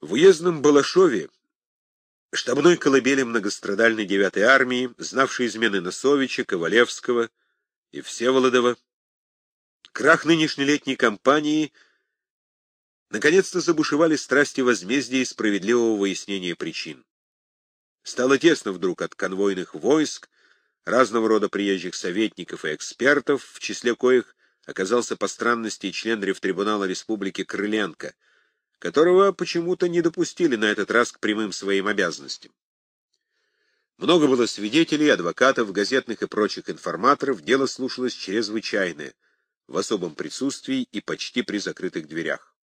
В уездном Балашове, штабной колыбели многострадальной девятой армии, знавшей измены Носовича, Ковалевского и Всеволодова, крах нынешней летней кампании наконец-то забушевали страсти возмездия и справедливого выяснения причин. Стало тесно вдруг от конвойных войск, разного рода приезжих советников и экспертов, в числе коих оказался по странности член Ревтрибунала Республики Крыленко — которого почему-то не допустили на этот раз к прямым своим обязанностям. Много было свидетелей, адвокатов, газетных и прочих информаторов, дело слушалось чрезвычайное, в особом присутствии и почти при закрытых дверях.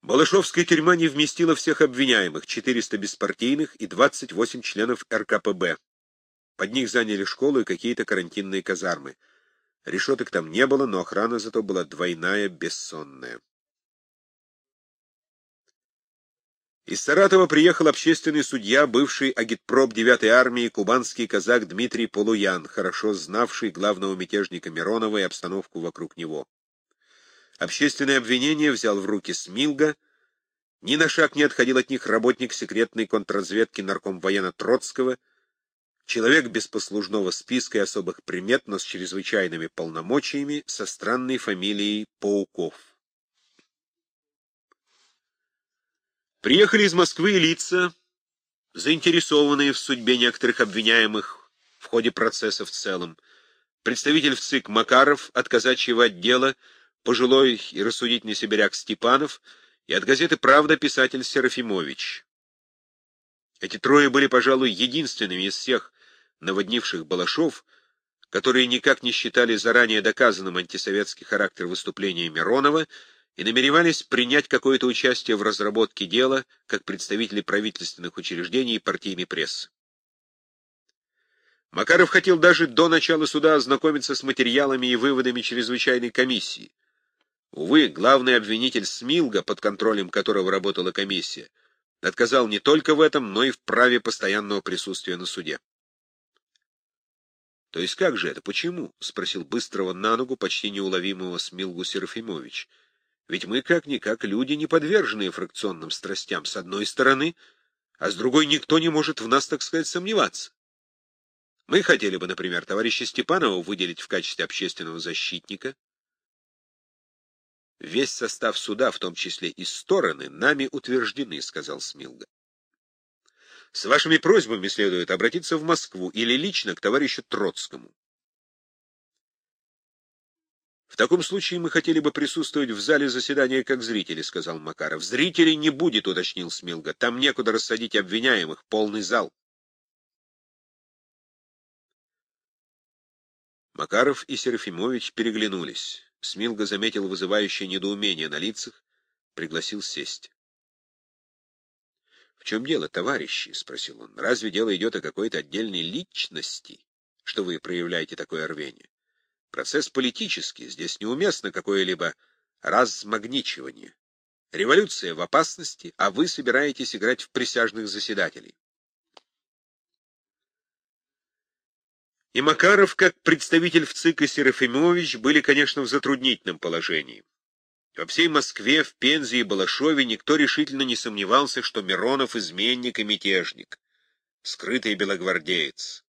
Балашовская тюрьма не вместила всех обвиняемых, 400 беспартийных и 28 членов РКПБ. Под них заняли школу и какие-то карантинные казармы. Решеток там не было, но охрана зато была двойная, бессонная. Из Саратова приехал общественный судья, бывший агитпроп 9-й армии, кубанский казак Дмитрий Полуян, хорошо знавший главного мятежника Миронова и обстановку вокруг него. Общественное обвинение взял в руки Смилга, ни на шаг не отходил от них работник секретной контрразведки нарком военно Троцкого, Человек без послужного списка и особых примет, но с чрезвычайными полномочиями, со странной фамилией Пауков. Приехали из Москвы лица, заинтересованные в судьбе некоторых обвиняемых в ходе процесса в целом. Представитель в ЦИК Макаров от казачьего отдела, пожилой и рассудительный сибиряк Степанов и от газеты «Правда» писатель Серафимович. Эти трое были, пожалуй, единственными из всех наводнивших Балашов, которые никак не считали заранее доказанным антисоветский характер выступления Миронова и намеревались принять какое-то участие в разработке дела как представители правительственных учреждений и партийной прессы. Макаров хотел даже до начала суда ознакомиться с материалами и выводами чрезвычайной комиссии. Увы, главный обвинитель Смилга, под контролем которого работала комиссия, отказал не только в этом, но и в праве постоянного присутствия на суде. — То есть как же это, почему? — спросил быстрого на ногу, почти неуловимого Смилгу Серафимович. — Ведь мы как-никак люди, не подверженные фракционным страстям, с одной стороны, а с другой никто не может в нас, так сказать, сомневаться. Мы хотели бы, например, товарища Степанова выделить в качестве общественного защитника. Весь состав суда, в том числе и стороны, нами утверждены, — сказал Смилга. С вашими просьбами следует обратиться в Москву или лично к товарищу Троцкому. В таком случае мы хотели бы присутствовать в зале заседания как зрители, сказал Макаров. Зрителей не будет, уточнил Смилга. Там некуда рассадить обвиняемых, полный зал. Макаров и Серафимович переглянулись. Смилга заметил вызывающее недоумение на лицах, пригласил сесть. — чем дело, товарищи? — спросил он. — Разве дело идет о какой-то отдельной личности, что вы проявляете такое рвение? Процесс политический, здесь неуместно какое-либо размагничивание. Революция в опасности, а вы собираетесь играть в присяжных заседателей. И Макаров, как представитель в ЦИК и Серафимович, были, конечно, в затруднительном положении. Во всей Москве, в Пензе и Балашове никто решительно не сомневался, что Миронов — изменник и мятежник, скрытый белогвардеец.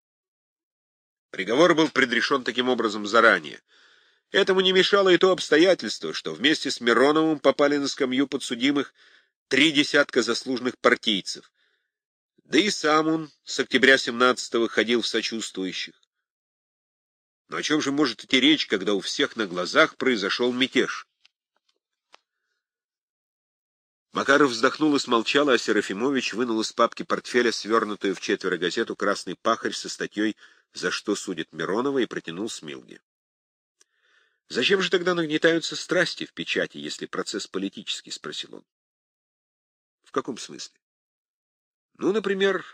Приговор был предрешен таким образом заранее. Этому не мешало и то обстоятельство, что вместе с Мироновым попали на скамью подсудимых три десятка заслуженных партийцев. Да и сам он с октября 17-го ходил в сочувствующих. Но о чем же может идти речь, когда у всех на глазах произошел мятеж? Макаров вздохнул и смолчал, а Серафимович вынул из папки портфеля свернутую в четверо газету «Красный пахарь» со статьей «За что судит Миронова» и протянул Смилге. «Зачем же тогда нагнетаются страсти в печати, если процесс политический?» — спросил он. «В каком смысле?» «Ну, например,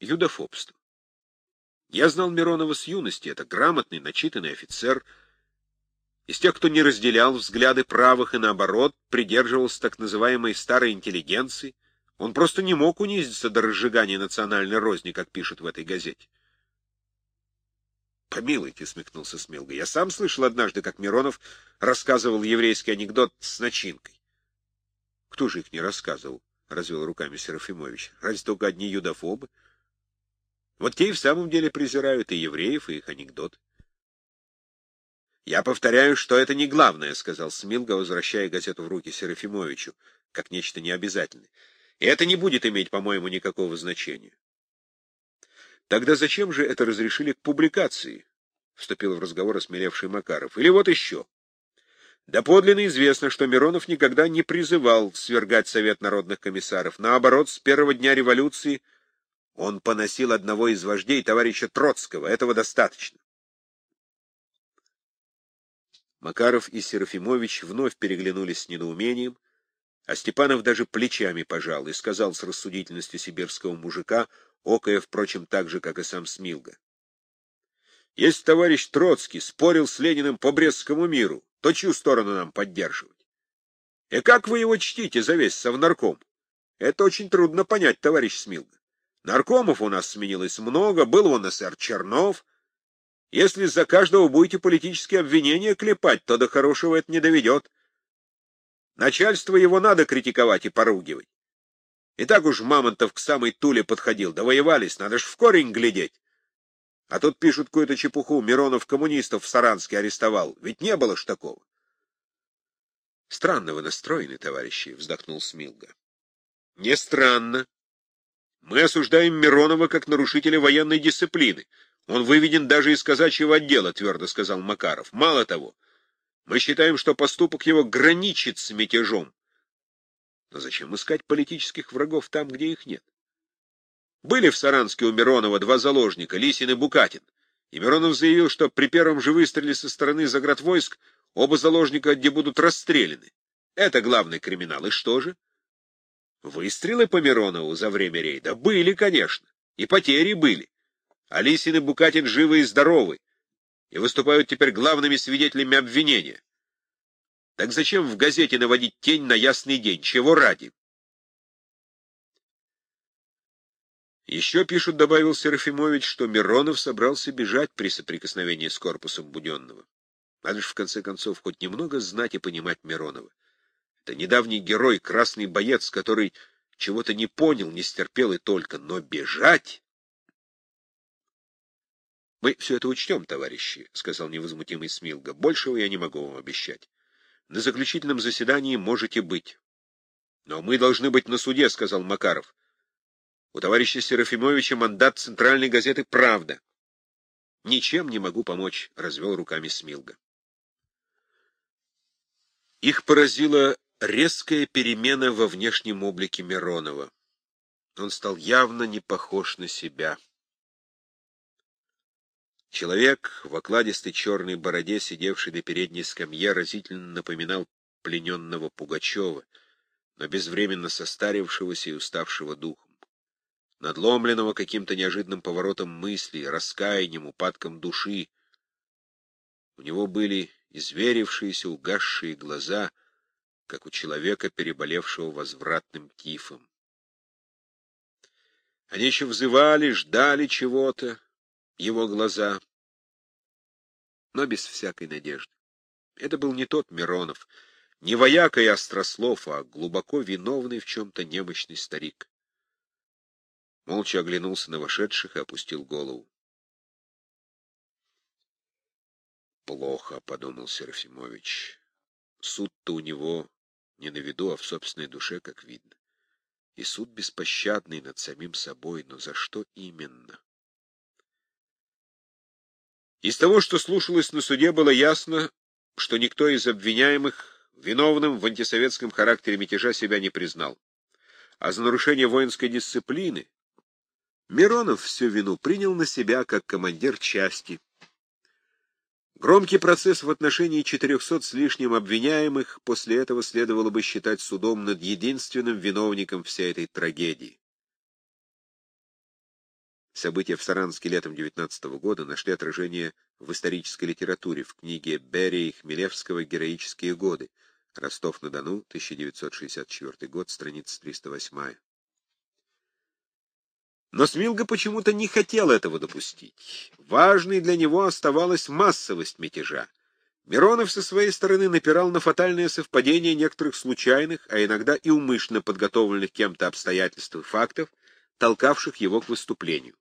юдофобство. Я знал Миронова с юности, это грамотный, начитанный офицер — из тех, кто не разделял взгляды правых и, наоборот, придерживался так называемой старой интеллигенции, он просто не мог унизиться до разжигания национальной розни, как пишут в этой газете. «Помилуйте», — смекнулся Смилга, — «я сам слышал однажды, как Миронов рассказывал еврейский анекдот с начинкой. Кто же их не рассказывал? — развел руками Серафимович. — Разве только одни юдофобы? Вот те и в самом деле презирают и евреев, и их анекдот. «Я повторяю, что это не главное», — сказал Смилга, возвращая газету в руки Серафимовичу, как нечто необязательное. «И это не будет иметь, по-моему, никакого значения». «Тогда зачем же это разрешили к публикации?» — вступил в разговор осмелевший Макаров. «Или вот еще. Доподлинно известно, что Миронов никогда не призывал свергать Совет народных комиссаров. Наоборот, с первого дня революции он поносил одного из вождей, товарища Троцкого. Этого достаточно. Макаров и Серафимович вновь переглянулись с недоумением, а Степанов даже плечами пожал и сказал с рассудительностью сибирского мужика, окая, впрочем, так же, как и сам Смилга. Если товарищ Троцкий спорил с Лениным по Брестскому миру, то чью сторону нам поддерживать? И как вы его чтите за весь совнарком? Это очень трудно понять, товарищ Смилга. Наркомов у нас сменилось много, был он СР Чернов. Если за каждого будете политические обвинения клепать, то до хорошего это не доведет. Начальство его надо критиковать и поругивать. И так уж Мамонтов к самой Туле подходил, довоевались, надо ж в корень глядеть. А тут пишут какую-то чепуху, Миронов коммунистов в Саранске арестовал. Ведь не было ж такого. — Странно вы настроены, товарищи, — вздохнул Смилга. — Не странно. Мы осуждаем Миронова как нарушителя военной дисциплины. Он выведен даже из казачьего отдела, — твердо сказал Макаров. Мало того, мы считаем, что поступок его граничит с мятежом. Но зачем искать политических врагов там, где их нет? Были в Саранске у Миронова два заложника, Лисин и Букатин. И Миронов заявил, что при первом же выстреле со стороны заградвойск оба заложника где будут расстреляны. Это главный криминал. И что же? Выстрелы по Миронову за время рейда были, конечно, и потери были. А Лисин и Букатин живы и здоровы, и выступают теперь главными свидетелями обвинения. Так зачем в газете наводить тень на ясный день? Чего ради? Еще пишут, — добавил Серафимович, — что Миронов собрался бежать при соприкосновении с корпусом Буденного. Надо же, в конце концов, хоть немного знать и понимать Миронова. Это недавний герой, красный боец, который чего-то не понял, не стерпел и только, но бежать... — Мы все это учтем, товарищи, — сказал невозмутимый Смилга. — Большего я не могу вам обещать. На заключительном заседании можете быть. — Но мы должны быть на суде, — сказал Макаров. У товарища Серафимовича мандат центральной газеты «Правда». Ничем не могу помочь, — развел руками Смилга. Их поразила резкая перемена во внешнем облике Миронова. Он стал явно не похож на себя. Человек в окладистой черной бороде, сидевший на передней скамье, разительно напоминал плененного Пугачева, но безвременно состарившегося и уставшего духом надломленного каким-то неожиданным поворотом мысли, раскаянием, упадком души. У него были изверившиеся, угасшие глаза, как у человека, переболевшего возвратным тифом. Они еще взывали, ждали чего-то, его глаза, но без всякой надежды. Это был не тот Миронов, не вояка и острослов, а глубоко виновный в чем-то немощный старик молча оглянулся на вошедших и опустил голову. «Плохо», — подумал Серафимович. «Суд-то у него не на виду, а в собственной душе, как видно. И суд беспощадный над самим собой, но за что именно?» Из того, что слушалось на суде, было ясно, что никто из обвиняемых виновным в антисоветском характере мятежа себя не признал. А за нарушение воинской дисциплины Миронов всю вину принял на себя как командир части. Громкий процесс в отношении 400 с лишним обвиняемых после этого следовало бы считать судом над единственным виновником всей этой трагедии. События в Саранске летом 19 года нашли отражение в исторической литературе в книге Берия и Хмелевского «Героические годы». Ростов-на-Дону, 1964 год, страница 308. Но Смилга почему-то не хотел этого допустить. Важной для него оставалась массовость мятежа. Миронов со своей стороны напирал на фатальное совпадение некоторых случайных, а иногда и умышленно подготовленных кем-то обстоятельств и фактов, толкавших его к выступлению.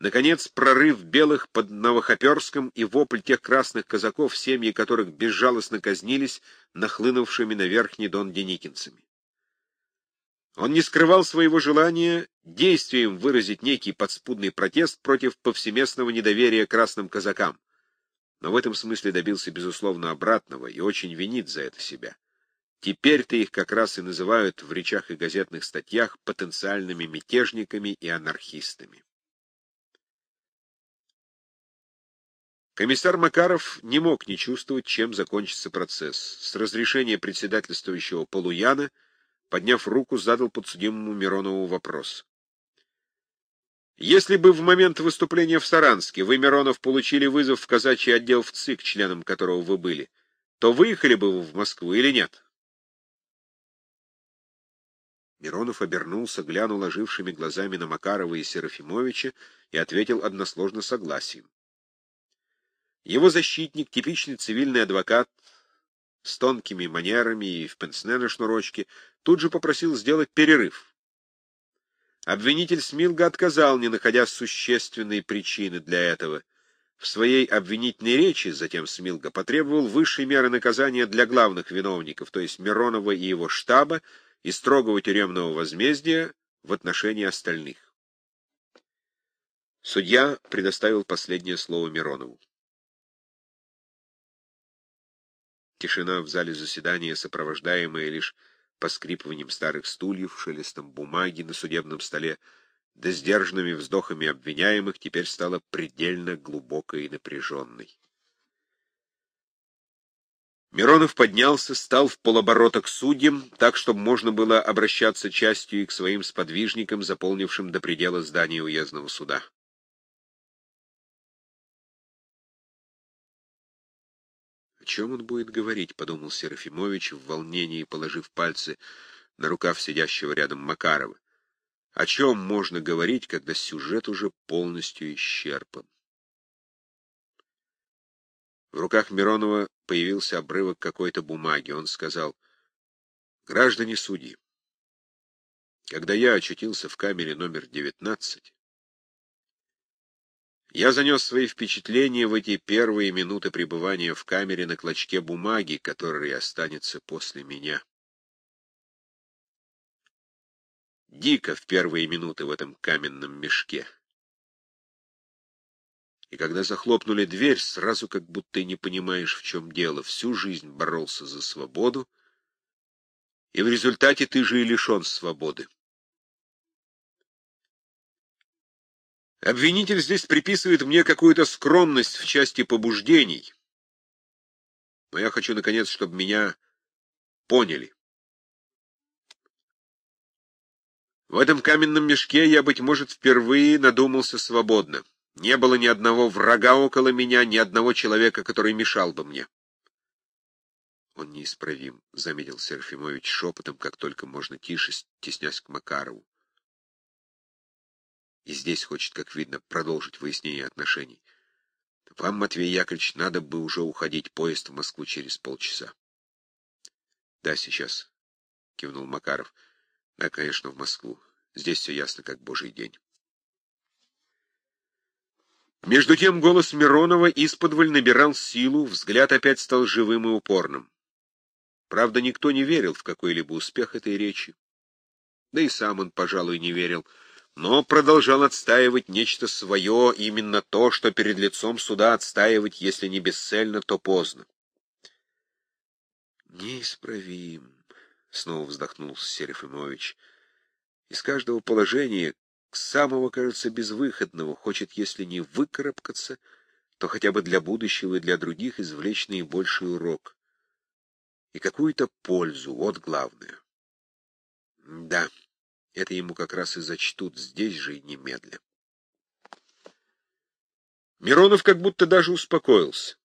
Наконец, прорыв белых под Новохоперском и вопль тех красных казаков, семьи которых безжалостно казнились нахлынувшими на Верхний Дон деникинцами. Он не скрывал своего желания действием выразить некий подспудный протест против повсеместного недоверия красным казакам, но в этом смысле добился, безусловно, обратного и очень винит за это себя. Теперь-то их как раз и называют в речах и газетных статьях потенциальными мятежниками и анархистами. Комиссар Макаров не мог не чувствовать, чем закончится процесс. С разрешения председательствующего Полуяна, подняв руку, задал подсудимому Миронову вопрос. Если бы в момент выступления в Саранске вы, Миронов, получили вызов в казачий отдел в ЦИК, членом которого вы были, то выехали бы вы в Москву или нет? Миронов обернулся, глянул ожившими глазами на Макарова и Серафимовича и ответил односложно согласием. Его защитник, типичный цивильный адвокат, с тонкими манерами и в пенсне на шнурочке, тут же попросил сделать перерыв. Обвинитель Смилга отказал, не находя существенной причины для этого. В своей обвинительной речи затем Смилга потребовал высшей меры наказания для главных виновников, то есть Миронова и его штаба, и строгого тюремного возмездия в отношении остальных. Судья предоставил последнее слово Миронову. Тишина в зале заседания, сопровождаемая лишь поскрипыванием старых стульев, шелестом бумаги на судебном столе, да сдержанными вздохами обвиняемых, теперь стала предельно глубокой и напряженной. Миронов поднялся, стал в полоборота к судьям, так, чтобы можно было обращаться частью и к своим сподвижникам, заполнившим до предела здания уездного суда. Чем он будет говорить, — подумал Серафимович в волнении, положив пальцы на рукав сидящего рядом Макарова. О чем можно говорить, когда сюжет уже полностью исчерпан? В руках Миронова появился обрывок какой-то бумаги. Он сказал, «Граждане судьи, когда я очутился в камере номер девятнадцать, я занес свои впечатления в эти первые минуты пребывания в камере на клочке бумаги, который останется после меня. Дико в первые минуты в этом каменном мешке. И когда захлопнули дверь, сразу как будто не понимаешь, в чем дело. Всю жизнь боролся за свободу, и в результате ты же и лишен свободы. Обвинитель здесь приписывает мне какую-то скромность в части побуждений. Но я хочу, наконец, чтобы меня поняли. В этом каменном мешке я, быть может, впервые надумался свободно. Не было ни одного врага около меня, ни одного человека, который мешал бы мне. Он неисправим, — заметил Серафимович шепотом, как только можно тише, теснясь к Макарову и здесь хочет, как видно, продолжить выяснение отношений. Вам, Матвей Яковлевич, надо бы уже уходить, поезд в Москву через полчаса. — Да, сейчас, — кивнул Макаров. — Да, конечно, в Москву. Здесь все ясно, как божий день. Между тем голос Миронова исподволь набирал силу, взгляд опять стал живым и упорным. Правда, никто не верил в какой-либо успех этой речи. Да и сам он, пожалуй, не верил — но продолжал отстаивать нечто свое, именно то, что перед лицом суда отстаивать, если не бесцельно, то поздно. «Неисправим», — снова вздохнул Серафимович. «Из каждого положения, к самого, кажется, безвыходного, хочет, если не выкарабкаться, то хотя бы для будущего и для других извлечь наибольший урок. И какую-то пользу, вот главное». «Да». Это ему как раз и зачтут здесь же и немедля. Миронов как будто даже успокоился.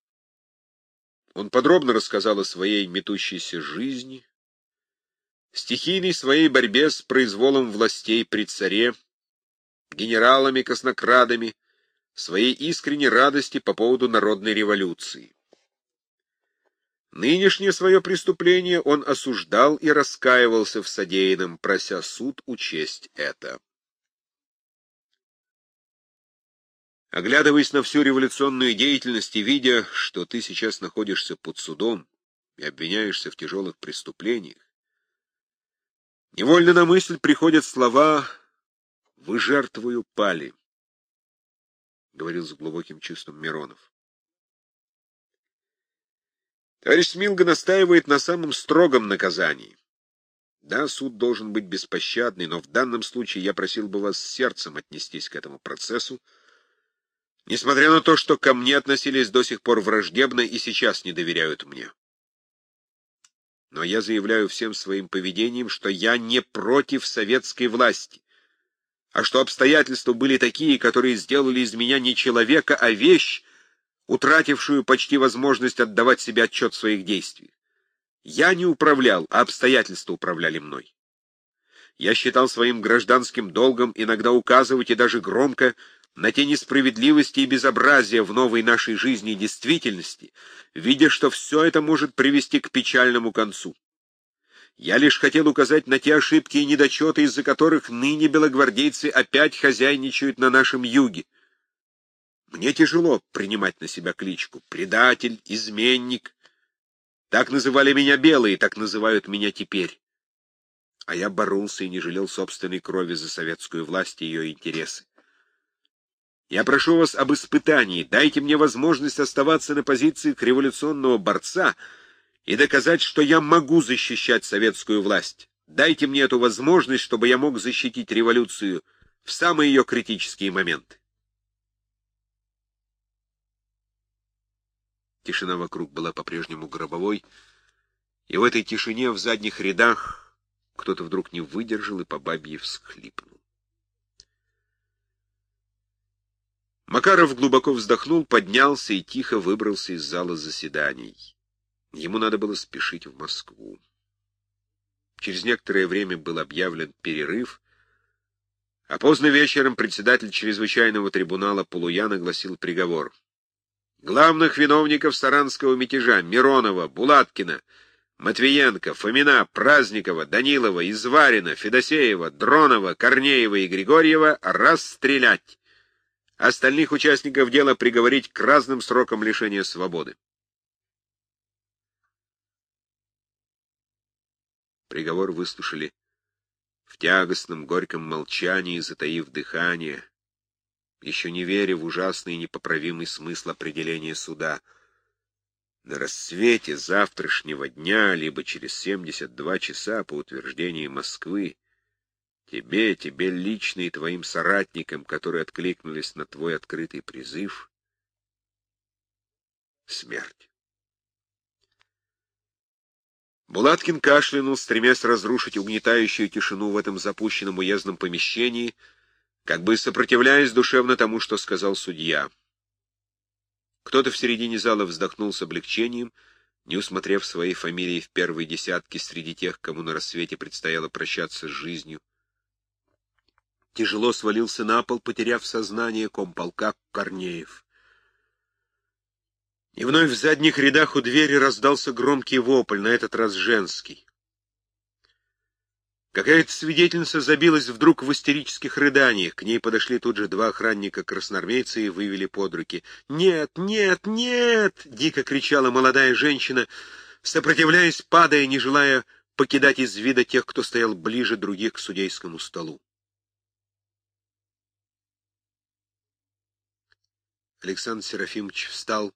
Он подробно рассказал о своей метущейся жизни, стихийной своей борьбе с произволом властей при царе, генералами-коснокрадами, своей искренней радости по поводу народной революции. Нынешнее свое преступление он осуждал и раскаивался в содеянном, прося суд учесть это. Оглядываясь на всю революционную деятельность и видя, что ты сейчас находишься под судом и обвиняешься в тяжелых преступлениях, невольно на мысль приходят слова «Вы жертвою пали», — говорил с глубоким чувством Миронов. Товарищ Смилга настаивает на самом строгом наказании. Да, суд должен быть беспощадный, но в данном случае я просил бы вас сердцем отнестись к этому процессу, несмотря на то, что ко мне относились до сих пор враждебно и сейчас не доверяют мне. Но я заявляю всем своим поведением, что я не против советской власти, а что обстоятельства были такие, которые сделали из меня не человека, а вещь, утратившую почти возможность отдавать себе отчет в своих действиях. Я не управлял, а обстоятельства управляли мной. Я считал своим гражданским долгом иногда указывать и даже громко на те несправедливости и безобразия в новой нашей жизни и действительности, видя, что все это может привести к печальному концу. Я лишь хотел указать на те ошибки и недочеты, из-за которых ныне белогвардейцы опять хозяйничают на нашем юге. Мне тяжело принимать на себя кличку «предатель», «изменник». Так называли меня белые, так называют меня теперь. А я боролся и не жалел собственной крови за советскую власть и ее интересы. Я прошу вас об испытании, дайте мне возможность оставаться на позициях революционного борца и доказать, что я могу защищать советскую власть. Дайте мне эту возможность, чтобы я мог защитить революцию в самые ее критические моменты. Тишина вокруг была по-прежнему гробовой, и в этой тишине в задних рядах кто-то вдруг не выдержал и по бабье всхлипнул. Макаров глубоко вздохнул, поднялся и тихо выбрался из зала заседаний. Ему надо было спешить в Москву. Через некоторое время был объявлен перерыв, а поздно вечером председатель чрезвычайного трибунала Полуян огласил приговор — Главных виновников Саранского мятежа Миронова, Булаткина, Матвиенко, Фомина, Праздникова, Данилова, Изварина, Федосеева, Дронова, Корнеева и Григорьева расстрелять. Остальных участников дела приговорить к разным срокам лишения свободы. Приговор выслушали в тягостном горьком молчании, затаив дыхание, еще не веря в ужасный и непоправимый смысл определения суда. На рассвете завтрашнего дня, либо через 72 часа по утверждению Москвы, тебе, тебе лично и твоим соратникам, которые откликнулись на твой открытый призыв, смерть. Булаткин кашлянул, стремясь разрушить угнетающую тишину в этом запущенном уездном помещении, как бы сопротивляясь душевно тому, что сказал судья. Кто-то в середине зала вздохнул с облегчением, не усмотрев своей фамилии в первой десятке среди тех, кому на рассвете предстояло прощаться с жизнью. Тяжело свалился на пол, потеряв сознание комполка Корнеев. И вновь в задних рядах у двери раздался громкий вопль, на этот раз женский. Какая-то свидетельница забилась вдруг в истерических рыданиях. К ней подошли тут же два охранника-красноармейца и вывели под руки. «Нет, нет, нет!» — дико кричала молодая женщина, сопротивляясь, падая, не желая покидать из вида тех, кто стоял ближе других к судейскому столу. Александр Серафимович встал,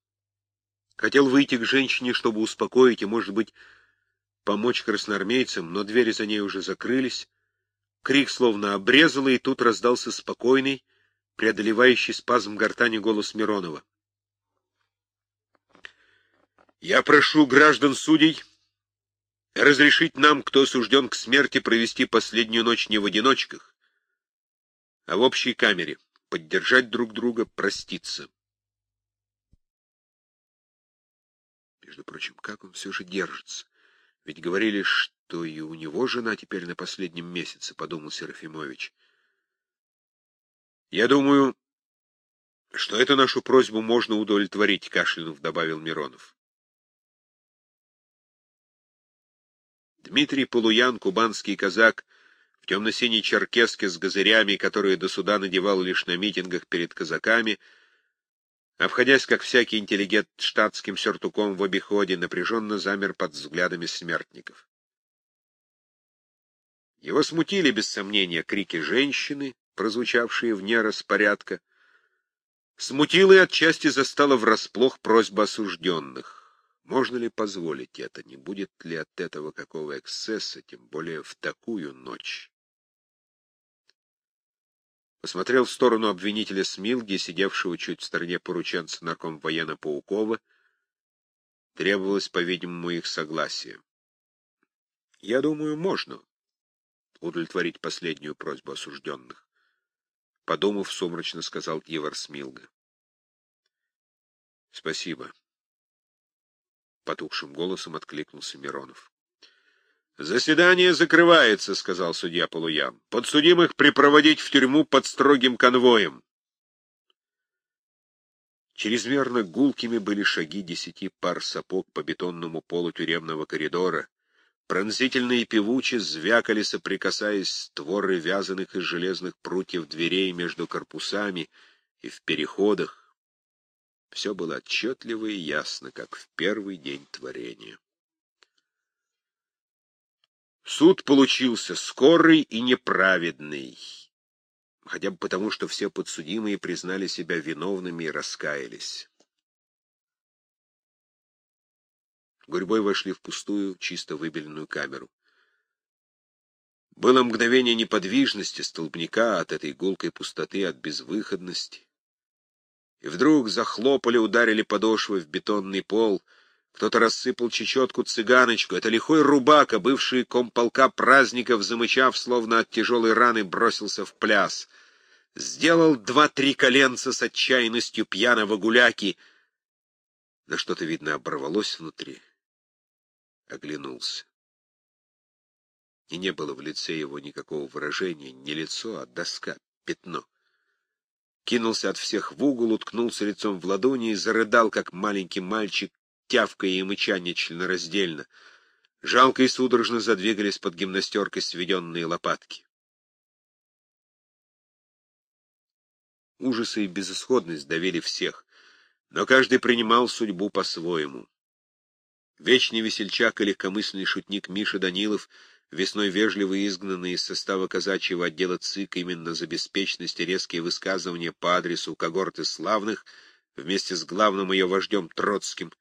хотел выйти к женщине, чтобы успокоить и, может быть, помочь красноармейцам, но двери за ней уже закрылись. Крик словно обрезало, и тут раздался спокойный, преодолевающий спазм гортани голос Миронова. «Я прошу граждан судей разрешить нам, кто осужден к смерти, провести последнюю ночь не в одиночках, а в общей камере, поддержать друг друга, проститься». Между прочим, как он все же держится? Ведь говорили, что и у него жена теперь на последнем месяце, — подумал Серафимович. Я думаю, что эту нашу просьбу можно удовлетворить, — кашлянув добавил Миронов. Дмитрий Полуян, кубанский казак, в темно-синей черкеске с газырями, которые до суда надевал лишь на митингах перед казаками, обходясь, как всякий интеллигент, штатским сюртуком в обиходе, напряженно замер под взглядами смертников. Его смутили, без сомнения, крики женщины, прозвучавшие вне распорядка. Смутила и отчасти застала врасплох просьба осужденных. Можно ли позволить это? Не будет ли от этого какого эксцесса, тем более в такую ночь? Посмотрел в сторону обвинителя Смилги, сидевшего чуть в стороне порученца нарком военно Паукова. Требовалось, по-видимому, их согласие. Я думаю, можно удовлетворить последнюю просьбу осужденных. Подумав, сумрачно сказал Ивар Смилга. — Спасибо потухшим голосом откликнулся Миронов. «Заседание закрывается», — сказал судья Полуян. «Подсудимых припроводить в тюрьму под строгим конвоем». Чрезмерно гулкими были шаги десяти пар сапог по бетонному полу тюремного коридора. Пронзительные певучи звякали, соприкасаясь створы вязаных из железных прутьев дверей между корпусами и в переходах. Все было отчетливо и ясно, как в первый день творения. Суд получился скорый и неправедный, хотя бы потому, что все подсудимые признали себя виновными и раскаялись. Гурьбой вошли в пустую, чисто выбеленную камеру. Было мгновение неподвижности столбняка от этой гулкой пустоты, от безвыходности. И вдруг захлопали, ударили подошвы в бетонный пол. Кто-то рассыпал чечетку цыганочку. Это лихой рубака, бывший комполка праздников, замычав, словно от тяжелой раны, бросился в пляс. Сделал два-три коленца с отчаянностью пьяного гуляки. На что-то, видно, оборвалось внутри. Оглянулся. И не было в лице его никакого выражения, не лицо, а доска, пятно кинулся от всех в угол, уткнулся лицом в ладони и зарыдал, как маленький мальчик, тявкая и мыча нечленораздельно. Жалко и судорожно задвигались под гимнастеркой сведенные лопатки. Ужасы и безысходность давили всех, но каждый принимал судьбу по-своему. Вечный весельчак и легкомысленный шутник Миша Данилов — весной вежливо изгнанный из состава казачьего отдела ЦИК именно за беспечность и резкие высказывания по адресу когорты славных вместе с главным ее вождем Троцким,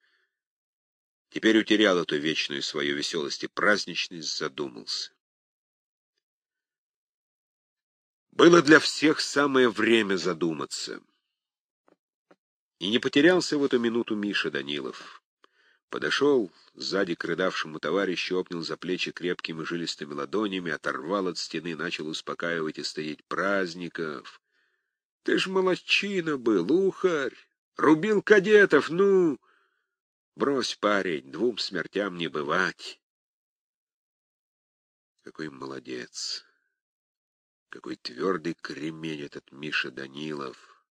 теперь утерял эту вечную свою веселость и праздничность, задумался. Было для всех самое время задуматься. И не потерялся в эту минуту Миша Данилов. Подошел сзади к рыдавшему товарищу, обнял за плечи крепкими жилистыми ладонями, оторвал от стены, начал успокаивать и стоять праздников. Ты ж молодчина был, ухарь, рубил кадетов, ну... Брось, парень, двум смертям не бывать. Какой молодец, какой твердый кремень этот Миша Данилов.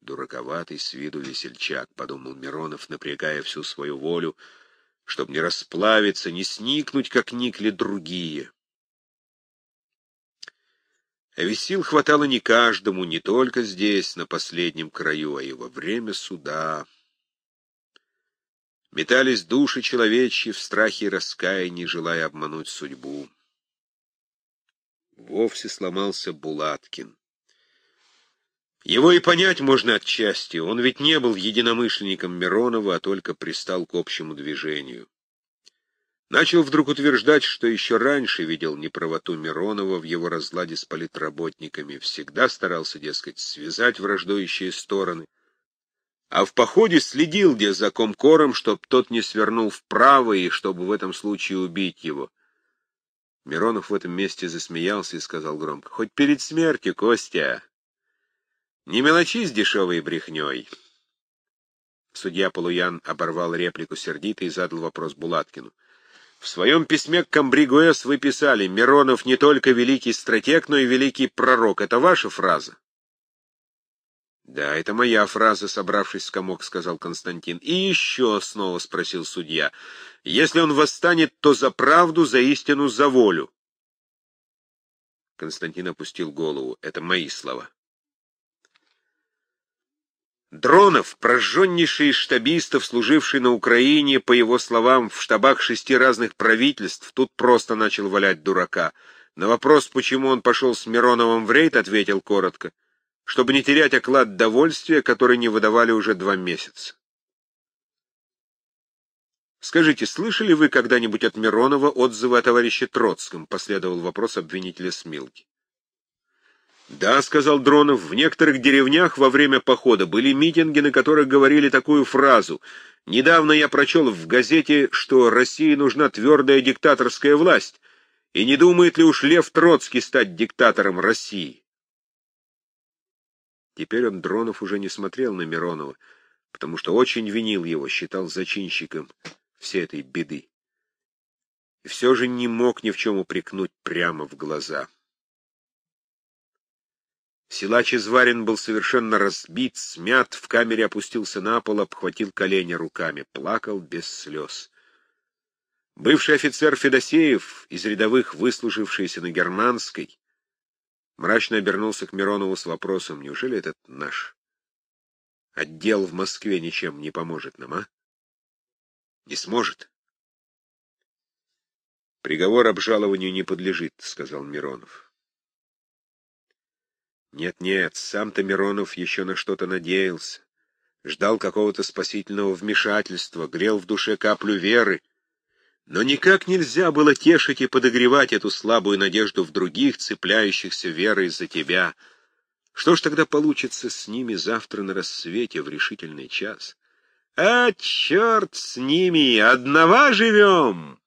Дураковатый с виду весельчак, — подумал Миронов, напрягая всю свою волю, чтобы не расплавиться, не сникнуть, как никли другие. А ведь сил хватало не каждому, не только здесь, на последнем краю, а и во время суда. Метались души человечьи в страхе и раскаянии, желая обмануть судьбу. Вовсе сломался Булаткин. Его и понять можно отчасти, он ведь не был единомышленником Миронова, а только пристал к общему движению. Начал вдруг утверждать, что еще раньше видел неправоту Миронова в его разладе с политработниками, всегда старался, дескать, связать враждующие стороны, а в походе следил где за комкором, чтоб тот не свернул вправо и чтобы в этом случае убить его. Миронов в этом месте засмеялся и сказал громко, «Хоть перед смертью, Костя!» Не мелочись дешевой брехней. Судья Полуян оборвал реплику сердито и задал вопрос Булаткину. В своем письме к Камбригуэс вы писали «Миронов не только великий стратег, но и великий пророк». Это ваша фраза? Да, это моя фраза, собравшись в комок, сказал Константин. И еще, снова спросил судья, если он восстанет, то за правду, за истину, за волю. Константин опустил голову. Это мои слова. Дронов, прожженнейший из штабистов, служивший на Украине, по его словам, в штабах шести разных правительств, тут просто начал валять дурака. На вопрос, почему он пошел с Мироновым в рейд, ответил коротко — чтобы не терять оклад довольствия, который не выдавали уже два месяца. «Скажите, слышали вы когда-нибудь от Миронова отзывы о товарище Троцком?» — последовал вопрос обвинителя Смилки. «Да», — сказал Дронов, — «в некоторых деревнях во время похода были митинги, на которых говорили такую фразу. Недавно я прочел в газете, что России нужна твердая диктаторская власть, и не думает ли уж Лев Троцкий стать диктатором России?» Теперь он, Дронов, уже не смотрел на Миронова, потому что очень винил его, считал зачинщиком всей этой беды. И все же не мог ни в чем упрекнуть прямо в глаза. Силач Изварин был совершенно разбит, смят, в камере опустился на пол, обхватил колени руками, плакал без слез. Бывший офицер Федосеев, из рядовых выслужившийся на германской, Мрачно обернулся к Миронову с вопросом, неужели этот наш отдел в Москве ничем не поможет нам, а? Не сможет. Приговор обжалованию не подлежит, сказал Миронов. Нет-нет, сам-то Миронов еще на что-то надеялся. Ждал какого-то спасительного вмешательства, грел в душе каплю веры. Но никак нельзя было тешить и подогревать эту слабую надежду в других, цепляющихся верой за тебя. Что ж тогда получится с ними завтра на рассвете в решительный час? А, черт с ними! Одного живем!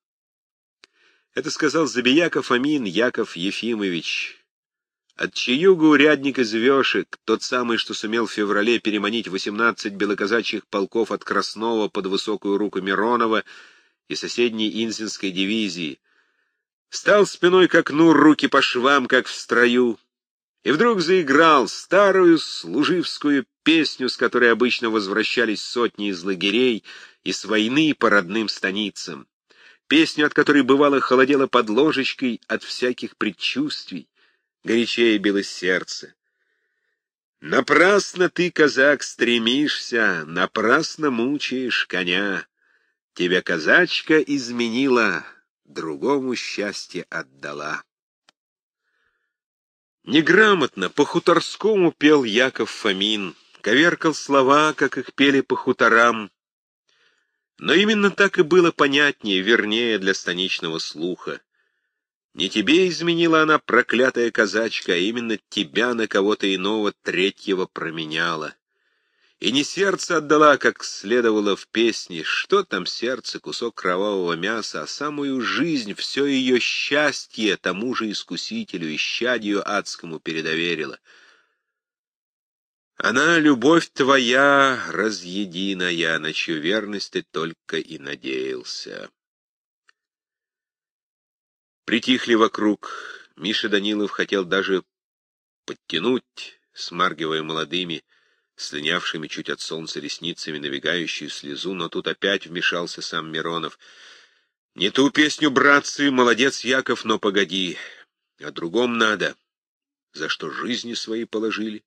Это сказал Забияков Амин Яков Ефимович. От чаюга урядник из Вешек, тот самый, что сумел в феврале переманить восемнадцать белоказачьих полков от Краснова под высокую руку Миронова, и соседней Инзинской дивизии, встал спиной к окну, руки по швам, как в строю, и вдруг заиграл старую служивскую песню, с которой обычно возвращались сотни из лагерей и с войны по родным станицам, песню, от которой бывало холодело под ложечкой от всяких предчувствий, горячее било сердце. Напрасно ты, казак, стремишься, напрасно мучаешь коня. Тебя казачка изменила, другому счастье отдала. Неграмотно, по-хуторскому пел Яков Фомин, коверкал слова, как их пели по хуторам. Но именно так и было понятнее, вернее для станичного слуха. Не тебе изменила она, проклятая казачка, а именно тебя на кого-то иного третьего променяла. И не сердце отдала, как следовало в песне, что там сердце, кусок кровавого мяса, а самую жизнь, все ее счастье тому же искусителю, исчадию адскому передоверила. Она, любовь твоя, разъединая, на чью верность ты только и надеялся. Притихли вокруг. Миша Данилов хотел даже подтянуть, смаргивая молодыми, слинявшими чуть от солнца ресницами, навигающую слезу, но тут опять вмешался сам Миронов. «Не ту песню, братцы, молодец, Яков, но погоди. О другом надо. За что жизни свои положили?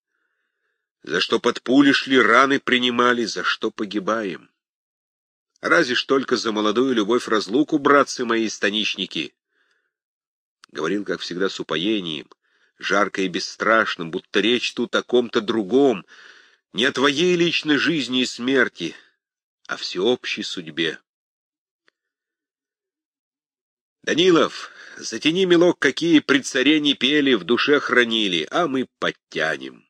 За что под пули шли, раны принимали, за что погибаем? Разве ж только за молодую любовь разлуку, братцы мои станичники?» Говорил, как всегда, с упоением, жарко и бесстрашным, будто речь тут о ком-то другом — не о твоей личной жизни и смерти, а всеобщей судьбе. Данилов, затяни, мелок, какие при царе не пели, в душе хранили, а мы подтянем.